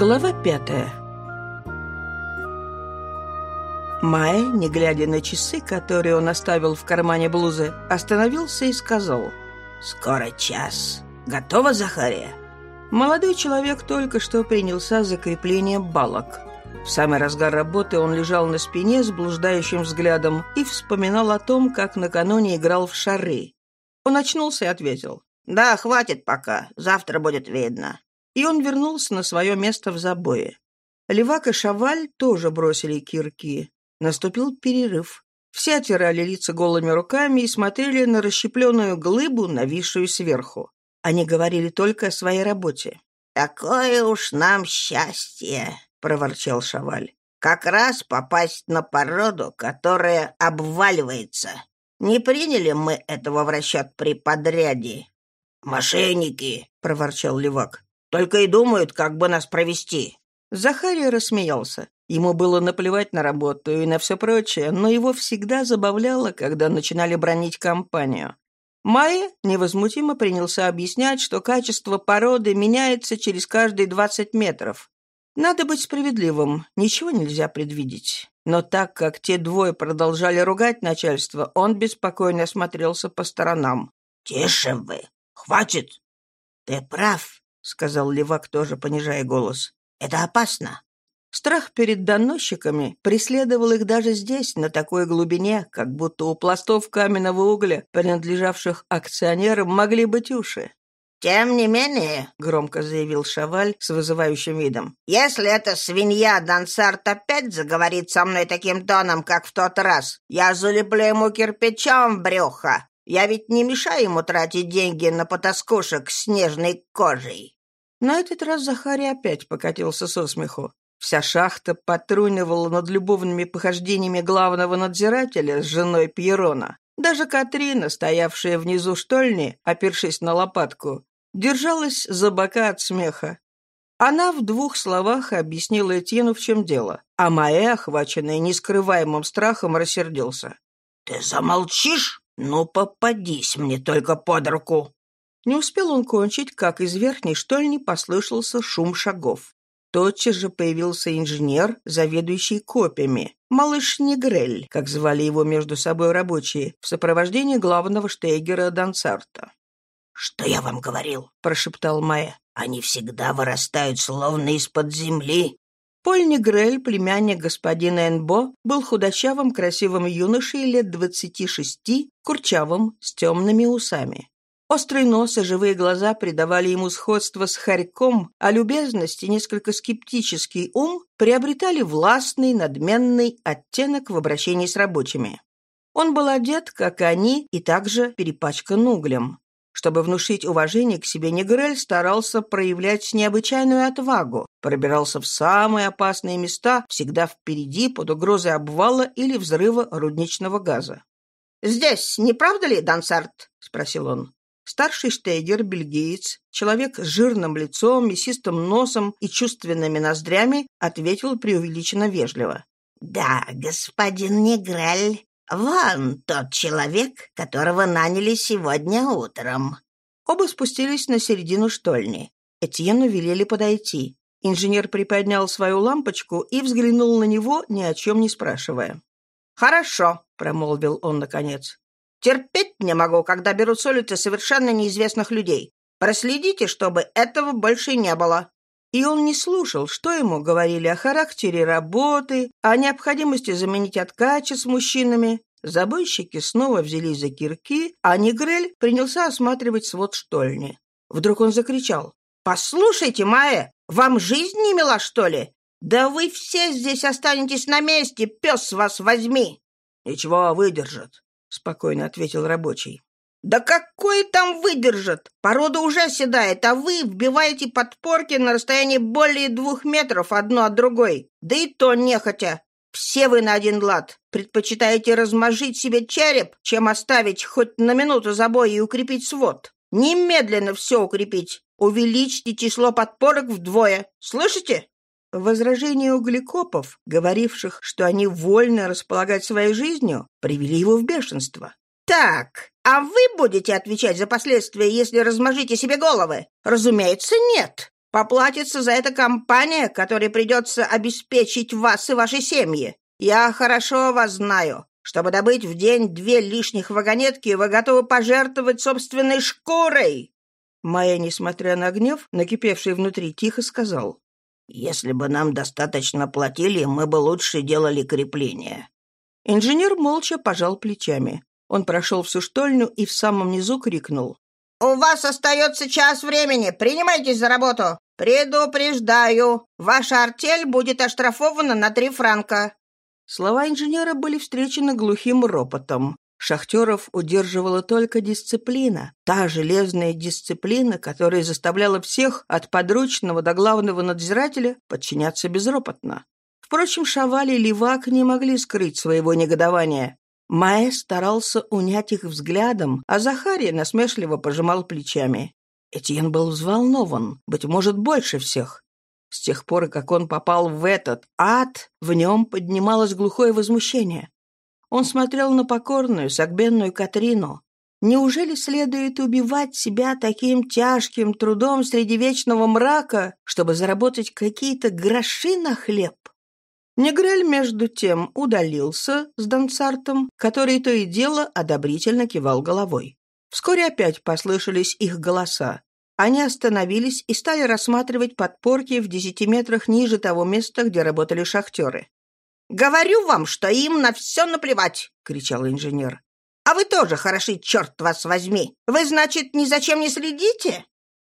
Глава пятая Май, не глядя на часы, которые он оставил в кармане блузы, остановился и сказал «Скоро час. Готово, Захария?» Молодой человек только что принялся за крепление балок. В самый разгар работы он лежал на спине с блуждающим взглядом и вспоминал о том, как накануне играл в шары. Он очнулся и ответил «Да, хватит пока, завтра будет видно». И он вернулся на свое место в забое. Левак и Шаваль тоже бросили кирки. Наступил перерыв. Все отирали лица голыми руками и смотрели на расщепленную глыбу, нависшую сверху. Они говорили только о своей работе. «Такое уж нам счастье!» — проворчал Шаваль. «Как раз попасть на породу, которая обваливается. Не приняли мы этого в расчет при подряде». «Мошенники!» — проворчал Левак. «Только и думают, как бы нас провести». Захария рассмеялся. Ему было наплевать на работу и на все прочее, но его всегда забавляло, когда начинали бронить компанию. Майя невозмутимо принялся объяснять, что качество породы меняется через каждые 20 метров. Надо быть справедливым, ничего нельзя предвидеть. Но так как те двое продолжали ругать начальство, он беспокойно осмотрелся по сторонам. «Тише вы! Хватит!» «Ты прав», — сказал Левак, тоже понижая голос. «Это опасно. Страх перед доносчиками преследовал их даже здесь, на такой глубине, как будто у пластов каменного угля, принадлежавших акционерам, могли быть уши. «Тем не менее», — громко заявил Шаваль с вызывающим видом, «если эта свинья Дансарт опять заговорит со мной таким тоном, как в тот раз, я залеплю ему кирпичом в брюхо. Я ведь не мешаю ему тратить деньги на потаскушек с снежной кожей». На этот раз Захарий опять покатился со смеху. Вся шахта потрунивала над любовными похождениями главного надзирателя с женой Пьерона. Даже Катрина, стоявшая внизу штольни, опершись на лопатку, держалась за бока от смеха. Она в двух словах объяснила Этьену, в чем дело, а Маэ, охваченная нескрываемым страхом, рассердился. «Ты замолчишь? Ну, попадись мне только под руку!» Не успел он кончить, как из верхней штольни послышался шум шагов. Тотчас же появился инженер, заведующий копиями, малыш Негрель, как звали его между собой рабочие, в сопровождении главного штейгера Дансарта. «Что я вам говорил?» — прошептал Майя. «Они всегда вырастают словно из-под земли». Поль Негрель, племянник господина Энбо, был худощавым, красивым юношей лет двадцати шести, курчавым, с темными усами. Острый нос и живые глаза придавали ему сходство с хорьком, а любезность и несколько скептический ум приобретали властный, надменный оттенок в обращении с рабочими. Он был одет, как и они, и также перепачкан углем. Чтобы внушить уважение к себе, Негрель старался проявлять необычайную отвагу, пробирался в самые опасные места, всегда впереди под угрозой обвала или взрыва рудничного газа. «Здесь, не правда ли, Дансарт?» — спросил он. Старший штейгер, бельгиец, человек с жирным лицом, мясистым носом и чувственными ноздрями, ответил преувеличенно вежливо. «Да, господин Неграль, вон тот человек, которого наняли сегодня утром». Оба спустились на середину штольни. Этьену велели подойти. Инженер приподнял свою лампочку и взглянул на него, ни о чем не спрашивая. «Хорошо», — промолвил он наконец. Терпеть не могу, когда берут с улицы совершенно неизвестных людей. Проследите, чтобы этого больше не было». И он не слушал, что ему говорили о характере работы, о необходимости заменить откачи с мужчинами. Забойщики снова взялись за кирки, а Негрель принялся осматривать свод штольни. Вдруг он закричал. «Послушайте, Майя, вам жизнь не мила, что ли? Да вы все здесь останетесь на месте, пес вас возьми!» «Ничего, выдержат. — спокойно ответил рабочий. «Да какой там выдержит? Порода уже седает, а вы вбиваете подпорки на расстоянии более двух метров одно от другой. Да и то нехотя. Все вы на один лад. Предпочитаете размажить себе череп, чем оставить хоть на минуту забой и укрепить свод. Немедленно все укрепить. Увеличьте число подпорок вдвое. Слышите?» Возражения углекопов, говоривших, что они вольны располагать своей жизнью, привели его в бешенство. «Так, А вы будете отвечать за последствия, если размажите себе головы? Разумеется, нет. Поплатится за это компания, которой придется обеспечить вас и ваши семьи. Я хорошо вас знаю. Чтобы добыть в день две лишних вагонетки, вы готовы пожертвовать собственной шкурой. Майя, несмотря на гнев, накипевший внутри, тихо сказал. «Если бы нам достаточно платили, мы бы лучше делали крепление». Инженер молча пожал плечами. Он прошел всю штольню и в самом низу крикнул. «У вас остается час времени. Принимайтесь за работу. Предупреждаю, ваша артель будет оштрафована на три франка». Слова инженера были встречены глухим ропотом. Шахтеров удерживала только дисциплина. Та железная дисциплина, которая заставляла всех, от подручного до главного надзирателя, подчиняться безропотно. Впрочем, Шавали и Левак не могли скрыть своего негодования. Маэ старался унять их взглядом, а Захария насмешливо пожимал плечами. Этьен был взволнован, быть может, больше всех. С тех пор, как он попал в этот ад, в нем поднималось глухое возмущение. Он смотрел на покорную, согбенную Катрину. Неужели следует убивать себя таким тяжким трудом среди вечного мрака, чтобы заработать какие-то гроши на хлеб? Негрель, между тем, удалился с Донцартом, который то и дело одобрительно кивал головой. Вскоре опять послышались их голоса. Они остановились и стали рассматривать подпорки в десяти метрах ниже того места, где работали шахтеры. «Говорю вам, что им на все наплевать!» — кричал инженер. «А вы тоже хороши, черт вас возьми! Вы, значит, ни за чем не следите?»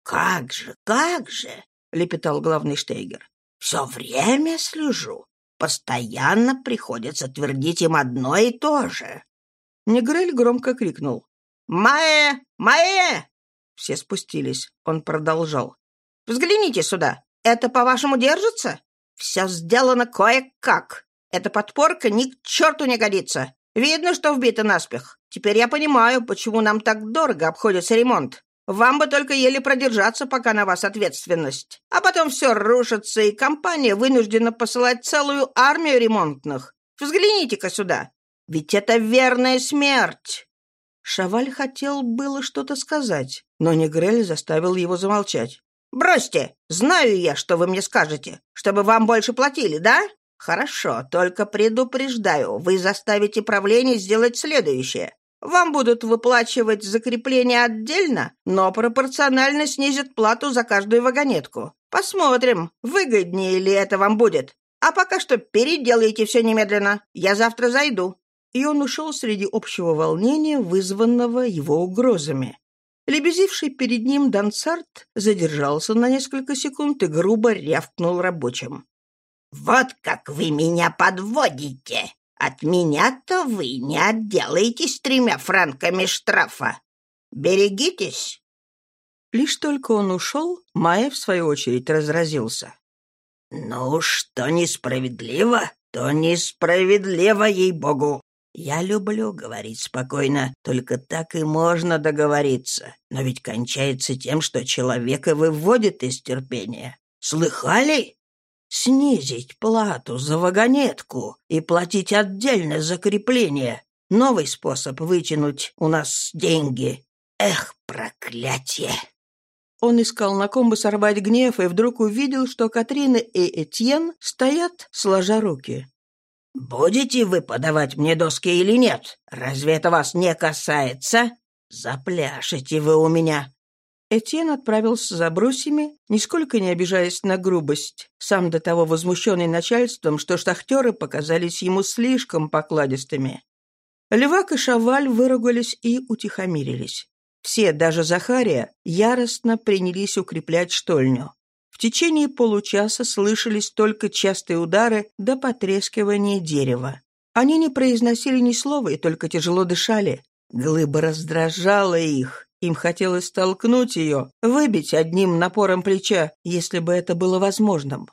«Как же, как же!» — лепетал главный Штейгер. «Все время слежу. Постоянно приходится твердить им одно и то же». Негрель громко крикнул. «Маэ! Маэ!» Все спустились. Он продолжал. «Взгляните сюда. Это, по-вашему, держится? Все сделано кое-как. Эта подпорка ни к черту не годится. Видно, что вбита наспех. Теперь я понимаю, почему нам так дорого обходится ремонт. Вам бы только еле продержаться, пока на вас ответственность. А потом все рушится, и компания вынуждена посылать целую армию ремонтных. Взгляните-ка сюда. Ведь это верная смерть. Шаваль хотел было что-то сказать, но Негрель заставил его замолчать. «Бросьте! Знаю я, что вы мне скажете. Чтобы вам больше платили, да? «Хорошо, только предупреждаю, вы заставите правление сделать следующее. Вам будут выплачивать закрепление отдельно, но пропорционально снизят плату за каждую вагонетку. Посмотрим, выгоднее ли это вам будет. А пока что переделайте все немедленно. Я завтра зайду». И он ушел среди общего волнения, вызванного его угрозами. Лебезивший перед ним Дансарт задержался на несколько секунд и грубо рявкнул рабочим. «Вот как вы меня подводите! От меня-то вы не отделаетесь тремя франками штрафа. Берегитесь!» Лишь только он ушел, Майя, в свою очередь, разразился. «Ну, что несправедливо, то несправедливо, ей-богу! Я люблю говорить спокойно, только так и можно договориться. Но ведь кончается тем, что человека выводит из терпения. Слыхали? Снизить плату за вагонетку и платить отдельно за крепление. Новый способ вытянуть у нас деньги. Эх, проклятие!» Он искал на ком бы сорвать гнев и вдруг увидел, что Катрина и Этьен стоят, сложа руки. «Будете вы подавать мне доски или нет? Разве это вас не касается? Запляшете вы у меня. Этьен отправился за брусьями, нисколько не обижаясь на грубость, сам до того возмущенный начальством, что шахтеры показались ему слишком покладистыми. Левак и Шаваль выругались и утихомирились. Все, даже Захария, яростно принялись укреплять штольню. В течение получаса слышались только частые удары до потрескивания дерева. Они не произносили ни слова и только тяжело дышали. Глыба раздражала их. Им хотелось столкнуть ее, выбить одним напором плеча, если бы это было возможным.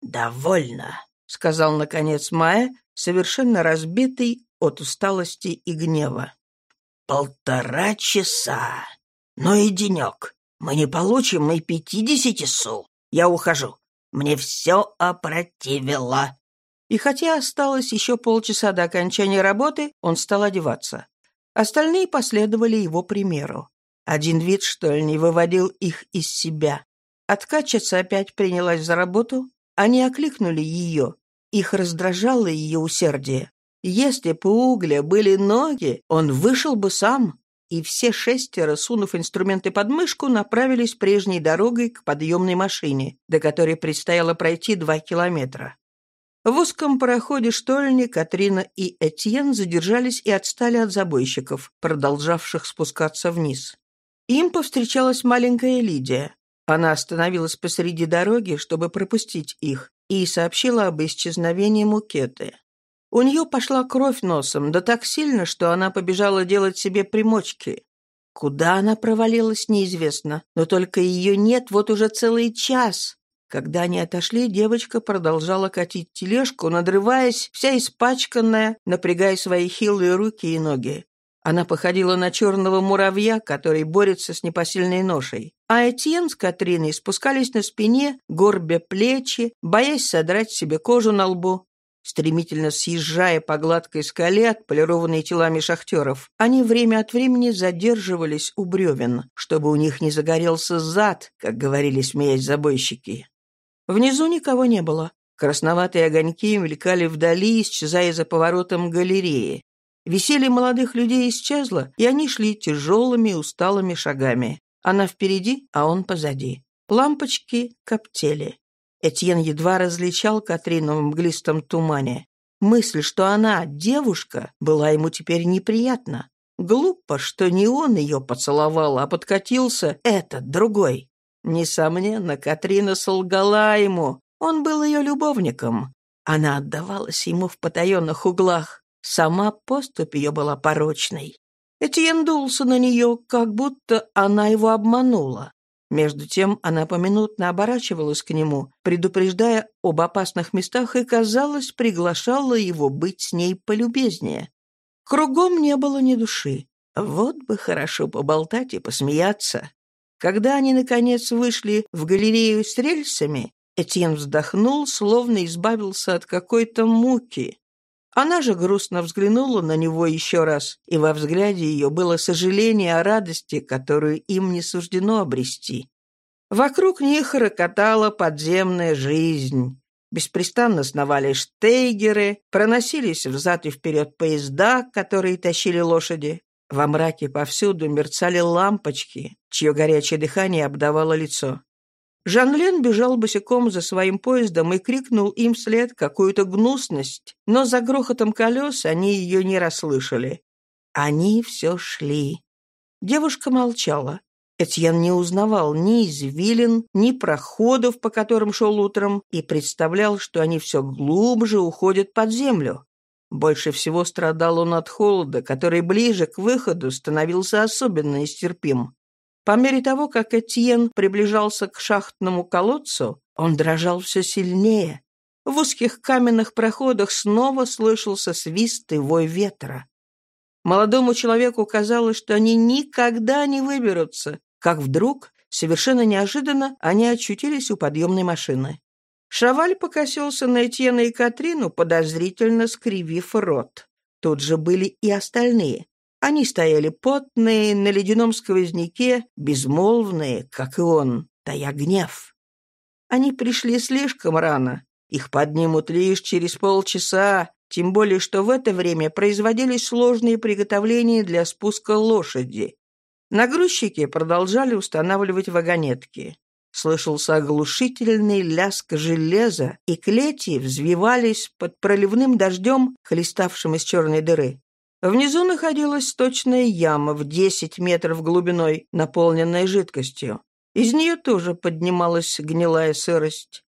«Довольно», — сказал, наконец, Майя, совершенно разбитый от усталости и гнева. «Полтора часа. Ну и денек. Мы не получим и пятидесяти су. Я ухожу. Мне все опротивило». И хотя осталось еще полчаса до окончания работы, он стал одеваться. Остальные последовали его примеру. Один вид, что ли, не выводил их из себя. Откачица опять принялась за работу. Они окликнули ее. Их раздражало ее усердие. Если бы у угля были ноги, он вышел бы сам. И все шестеро, сунув инструменты под мышку, направились прежней дорогой к подъемной машине, до которой предстояло пройти два километра. В узком пароходе штольни Катрина и Этьен задержались и отстали от забойщиков, продолжавших спускаться вниз. Им повстречалась маленькая Лидия. Она остановилась посреди дороги, чтобы пропустить их, и сообщила об исчезновении Мукеты. У нее пошла кровь носом, да так сильно, что она побежала делать себе примочки. Куда она провалилась, неизвестно, но только ее нет вот уже целый час. Когда они отошли, девочка продолжала катить тележку, надрываясь, вся испачканная, напрягая свои хилые руки и ноги. Она походила на черного муравья, который борется с непосильной ношей. А Этьен с Катриной спускались на спине, горбя плечи, боясь содрать себе кожу на лбу. Стремительно съезжая по гладкой скале, отполированной телами шахтеров, они время от времени задерживались у бревен, чтобы у них не загорелся зад, как говорили, смеясь забойщики. Внизу никого не было. Красноватые огоньки мелькали вдали, исчезая за поворотом галереи. Веселье молодых людей исчезло, и они шли тяжелыми, усталыми шагами. Она впереди, а он позади. Лампочки коптели. Этьен едва различал Катрину в мглистом тумане. Мысль, что она девушка, была ему теперь неприятна. Глупо, что не он ее поцеловал, а подкатился этот, другой. Несомненно, Катрина солгала ему. Он был ее любовником. Она отдавалась ему в потаенных углах. Сама поступь ее была порочной. Этьен дулся на нее, как будто она его обманула. Между тем она поминутно оборачивалась к нему, предупреждая об опасных местах и, казалось, приглашала его быть с ней полюбезнее. Кругом не было ни души. Вот бы хорошо поболтать и посмеяться. Когда они, наконец, вышли в галерею с рельсами, Этьен вздохнул, словно избавился от какой-то муки. Она же грустно взглянула на него еще раз, и во взгляде ее было сожаление о радости, которую им не суждено обрести. Вокруг них рокотала подземная жизнь. Беспрестанно сновали штейгеры, проносились взад и вперед поезда, которые тащили лошади. Во мраке повсюду мерцали лампочки, чье горячее дыхание обдавало лицо. Жан-Лен бежал босиком за своим поездом и крикнул им вслед какую-то гнусность, но за грохотом колес они ее не расслышали. Они все шли. Девушка молчала. Этьен не узнавал ни извилин, ни проходов, по которым шел утром, и представлял, что они все глубже уходят под землю. Больше всего страдал он от холода, который ближе к выходу становился особенно нестерпим. По мере того, как Этьен приближался к шахтному колодцу, он дрожал все сильнее. В узких каменных проходах снова слышался свист и вой ветра. Молодому человеку казалось, что они никогда не выберутся, как вдруг, совершенно неожиданно, они очутились у подъемной машины. Шаваль покосился на Этьена и Катрину, подозрительно скривив рот. Тут же были и остальные. Они стояли потные, на ледяном сквозняке, безмолвные, как и он, тая гнев. Они пришли слишком рано. Их поднимут лишь через полчаса, тем более, что в это время производились сложные приготовления для спуска лошади. Нагрузчики продолжали устанавливать вагонетки. Слышался оглушительный лязг железа, и клети взвивались под проливным дождем, хлеставшим из черной дыры. Внизу находилась сточная яма в 10 метров глубиной, наполненная жидкостью. Из нее тоже поднималась гнилая сырость.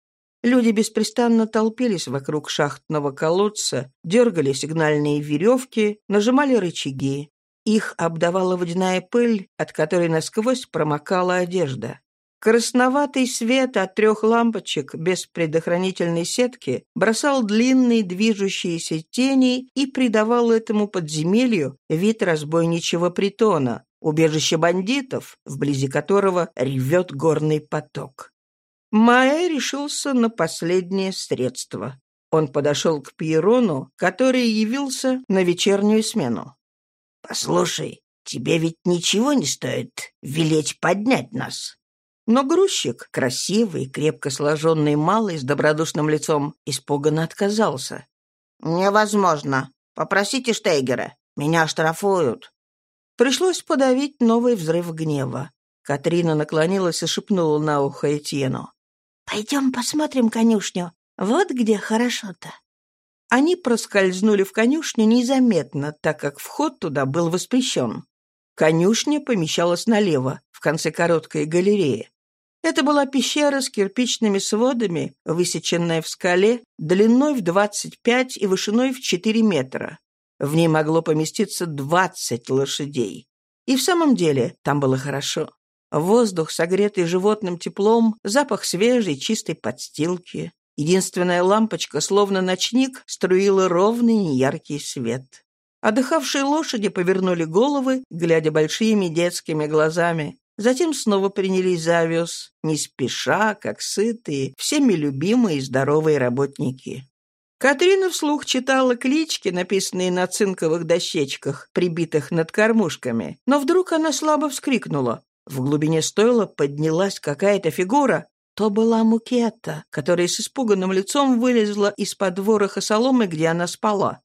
Люди беспрестанно толпились вокруг шахтного колодца, дергали сигнальные веревки, нажимали рычаги. Их обдавала водяная пыль, от которой насквозь промокала одежда. Красноватый свет от трех лампочек без предохранительной сетки бросал длинные движущиеся тени и придавал этому подземелью вид разбойничьего притона, убежище бандитов, вблизи которого ревет горный поток. Майя решился на последнее средство. Он подошел к Пьерону, который явился на вечернюю смену. Послушай, тебе ведь ничего не стоит велеть поднять нас. Но грузчик, красивый, крепко сложенный малый, с добродушным лицом, испуганно отказался. «Невозможно. Попросите Штейгера. Меня штрафуют». Пришлось подавить новый взрыв гнева. Катрина наклонилась и шепнула на ухо Этьену. «Пойдем посмотрим конюшню. Вот где хорошо-то». Они проскользнули в конюшню незаметно, так как вход туда был воспрещен. Конюшня помещалась налево, в конце короткой галереи. Это была пещера с кирпичными сводами, высеченная в скале, длиной в 25 и вышиной в 4 метра. В ней могло поместиться 20 лошадей. И в самом деле там было хорошо. Воздух, согретый животным теплом, запах свежей, чистой подстилки. Единственная лампочка, словно ночник, струила ровный неяркий свет. Отдыхавшие лошади повернули головы, глядя большими детскими глазами. Затем снова принялись за овес, не спеша, как сытые, всеми любимые и здоровые работники. Катрина вслух читала клички, написанные на цинковых дощечках, прибитых над кормушками, но вдруг она слабо вскрикнула. В глубине стойла поднялась какая-то фигура. То была Мукетта, которая с испуганным лицом вылезла из-под вороха соломы, где она спала.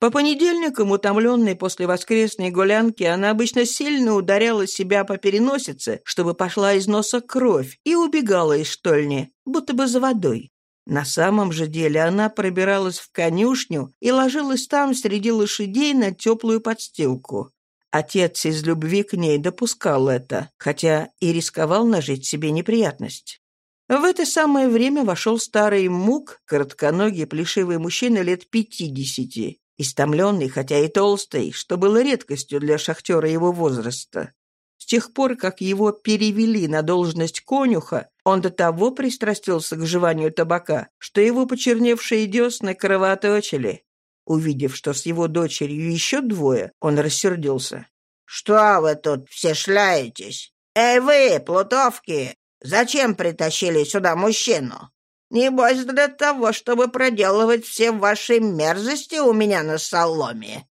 По понедельникам, утомленной после воскресной гулянки, она обычно сильно ударяла себя по переносице, чтобы пошла из носа кровь, и убегала из штольни, будто бы за водой. На самом же деле она пробиралась в конюшню и ложилась там среди лошадей на теплую подстилку. Отец из любви к ней допускал это, хотя и рисковал нажить себе неприятность. В это самое время вошел старый мук, коротконогий плешивый мужчина лет пятидесяти, истомленный, хотя и толстый, что было редкостью для шахтера его возраста. С тех пор, как его перевели на должность конюха, он до того пристрастился к жеванию табака, что его почерневшие десны кровоточили. Увидев, что с его дочерью еще двое, он рассердился. «Что вы тут все шляетесь? Эй вы, плутовки, зачем притащили сюда мужчину? Небось, для того, чтобы проделывать все ваши мерзости у меня на соломе».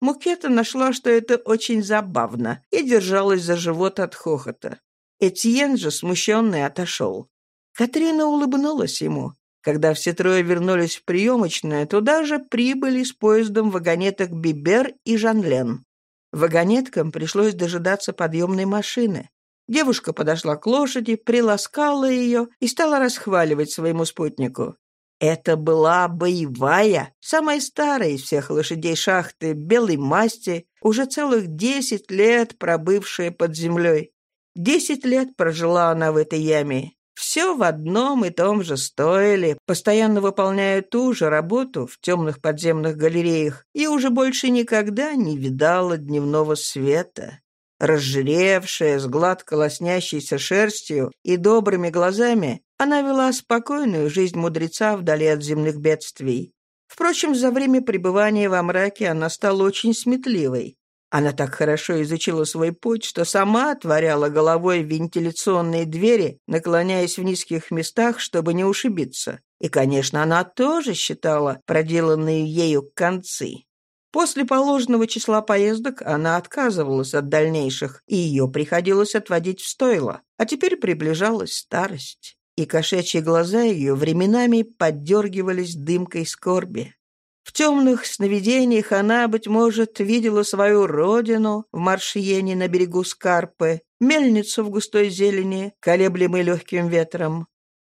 Мукета нашла, что это очень забавно, и держалась за живот от хохота. Этьен же, смущенный, отошел. Катрина улыбнулась ему. Когда все трое вернулись в приемочную, туда же прибыли с поездом вагонеток Бибер и Жанлен. Вагонеткам пришлось дожидаться подъемной машины. Девушка подошла к лошади, приласкала ее и стала расхваливать своему спутнику. Это была боевая, самая старая из всех лошадей шахты, белой масти, уже целых десять лет пробывшая под землей. Десять лет прожила она в этой яме, все в одном и том же стоили, постоянно выполняя ту же работу в темных подземных галереях, и уже больше никогда не видала дневного света. Разжиревшая, с гладко лоснящейся шерстью и добрыми глазами, она вела спокойную жизнь мудреца вдали от земных бедствий. Впрочем, за время пребывания во мраке она стала очень сметливой. Она так хорошо изучила свой путь, что сама отворяла головой вентиляционные двери, наклоняясь в низких местах, чтобы не ушибиться. И, конечно, она тоже считала проделанные ею концы. После положенного числа поездок она отказывалась от дальнейших, и ее приходилось отводить в стойло. А теперь приближалась старость, и кошачьи глаза ее временами поддергивались дымкой скорби. В темных сновидениях она, быть может, видела свою родину в Маршиене на берегу Скарпы, мельницу в густой зелени, колеблемой легким ветром.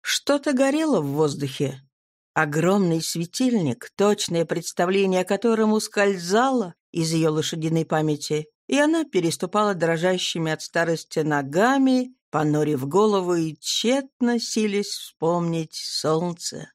Что-то горело в воздухе. Огромный светильник, точное представление о котором ускользало из ее лошадиной памяти, и она переступала дрожащими от старости ногами, понурив голову и тщетно сились вспомнить солнце.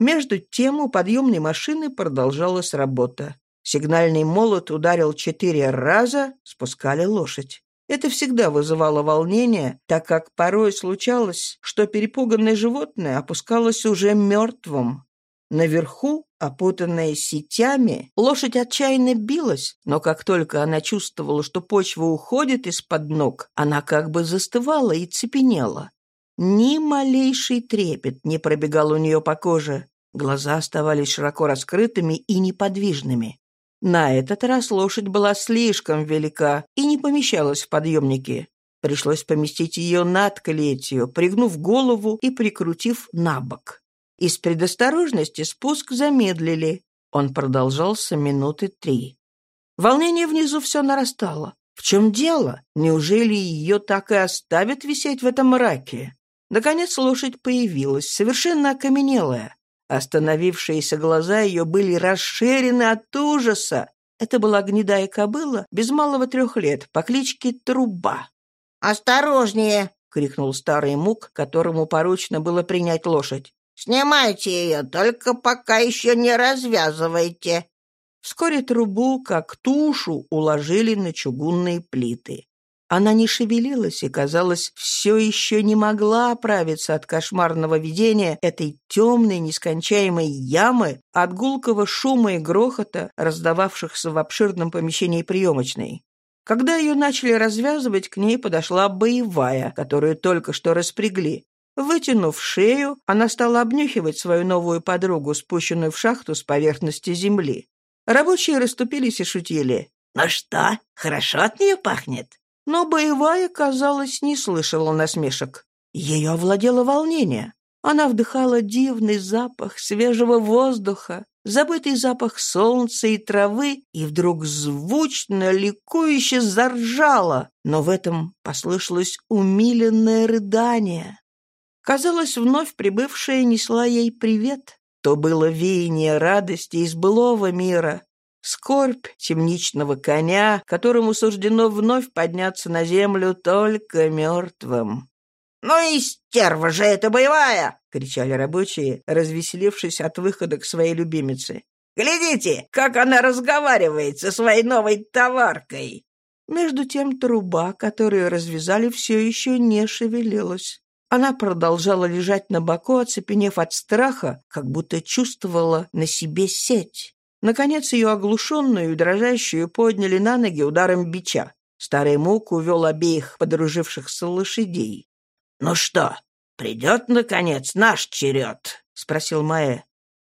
Между тем у подъемной машины продолжалась работа. Сигнальный молот ударил четыре раза, спускали лошадь. Это всегда вызывало волнение, так как порой случалось, что перепуганное животное опускалось уже мертвым. Наверху, опутанная сетями, лошадь отчаянно билась, но как только она чувствовала, что почва уходит из-под ног, она как бы застывала и цепенела. Ни малейший трепет не пробегал у нее по коже. Глаза оставались широко раскрытыми и неподвижными. На этот раз лошадь была слишком велика и не помещалась в подъемнике. Пришлось поместить ее над клетью, пригнув голову и прикрутив на бок. Из предосторожности спуск замедлили. Он продолжался минуты три. Волнение внизу все нарастало. В чем дело? Неужели ее так и оставят висеть в этом мраке? Наконец лошадь появилась, совершенно окаменелая. Остановившиеся глаза ее были расширены от ужаса. Это была гнедая кобыла без малого трех лет по кличке Труба. «Осторожнее!» — крикнул старый мук, которому поручено было принять лошадь. «Снимайте ее, только пока еще не развязывайте». Вскоре трубу, как тушу, уложили на чугунные плиты. Она не шевелилась и, казалось, все еще не могла оправиться от кошмарного видения этой темной, нескончаемой ямы, от гулкого шума и грохота, раздававшихся в обширном помещении приемочной. Когда ее начали развязывать, к ней подошла боевая, которую только что распрягли. Вытянув шею, она стала обнюхивать свою новую подругу, спущенную в шахту с поверхности земли. Рабочие расступились и шутили. «Ну что, хорошо от нее пахнет?» Но боевая, казалось, не слышала насмешек. Ее овладело волнение. Она вдыхала дивный запах свежего воздуха, забытый запах солнца и травы, и вдруг звучно, ликующе заржала, но в этом послышалось умиленное рыдание. Казалось, вновь прибывшая несла ей привет. То было веяние радости из былого мира, скорбь темничного коня, которому суждено вновь подняться на землю только мертвым. «Ну и стерва же это боевая!» — кричали рабочие, развеселившись от выхода к своей любимице. «Глядите, как она разговаривает со своей новой товаркой!» Между тем труба, которую развязали, все еще не шевелилась. Она продолжала лежать на боку, оцепенев от страха, как будто чувствовала на себе сеть. Наконец ее оглушенную и дрожащую подняли на ноги ударом бича. Старый мук увел обеих подружившихся лошадей. «Ну что, придет, наконец, наш черед?» — спросил Маэ.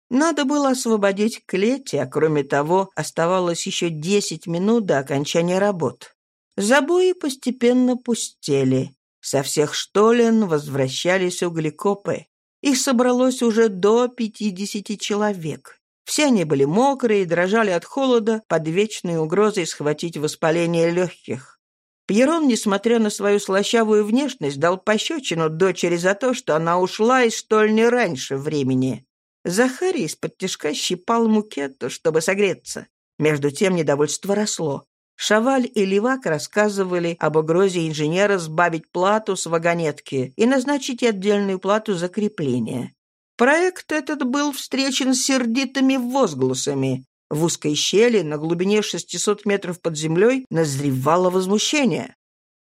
Надо было освободить клеть, а кроме того, оставалось еще десять минут до окончания работ. Забои постепенно пустели. Со всех штолен возвращались углекопы. Их собралось уже до пятидесяти человек. Все они были мокрые и дрожали от холода под вечной угрозой схватить воспаление легких. Пьерон, несмотря на свою слащавую внешность, дал пощечину дочери за то, что она ушла из штольни раньше времени. Захарий из-под тяжка щипал мукетту, чтобы согреться. Между тем недовольство росло. Шаваль и Левак рассказывали об угрозе инженера сбавить плату с вагонетки и назначить отдельную плату за крепление. Проект этот был встречен сердитыми возгласами. В узкой щели на глубине 600 метров под землей назревало возмущение.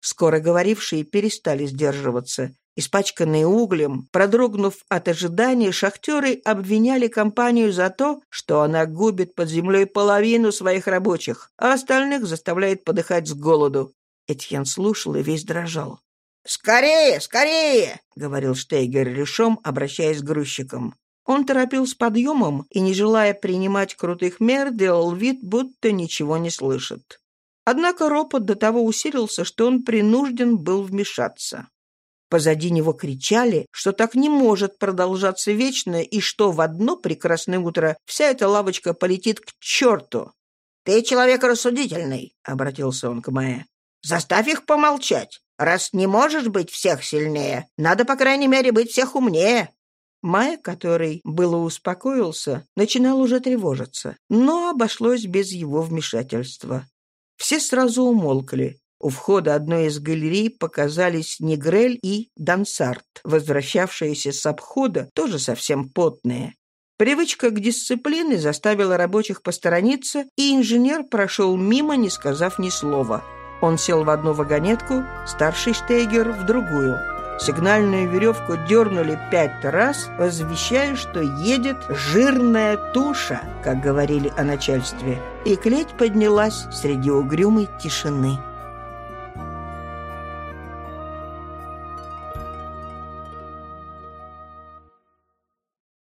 Скоро говорившие перестали сдерживаться. Испачканные углем, продрогнув от ожидания, шахтеры обвиняли компанию за то, что она губит под землей половину своих рабочих, а остальных заставляет подыхать с голоду. Этьен слушал и весь дрожал. «Скорее, скорее!» — говорил Штейгер решом, обращаясь к грузчикам. Он торопил с подъемом и, не желая принимать крутых мер, делал вид, будто ничего не слышит. Однако ропот до того усилился, что он принужден был вмешаться. Позади него кричали, что так не может продолжаться вечно и что в одно прекрасное утро вся эта лавочка полетит к черту. «Ты человек рассудительный», — обратился он к Майе. «Заставь их помолчать. Раз не можешь быть всех сильнее, надо, по крайней мере, быть всех умнее». Майя, который было успокоился, начинал уже тревожиться, но обошлось без его вмешательства. Все сразу умолкли. У входа одной из галерей показались Негрель и Дансарт, возвращавшиеся с обхода, тоже совсем потные. Привычка к дисциплине заставила рабочих посторониться, и инженер прошел мимо, не сказав ни слова. Он сел в одну вагонетку, старший Штейгер в другую. Сигнальную веревку дернули пять раз, возвещая, что едет жирная туша, как говорили о начальстве, и клеть поднялась среди угрюмой тишины.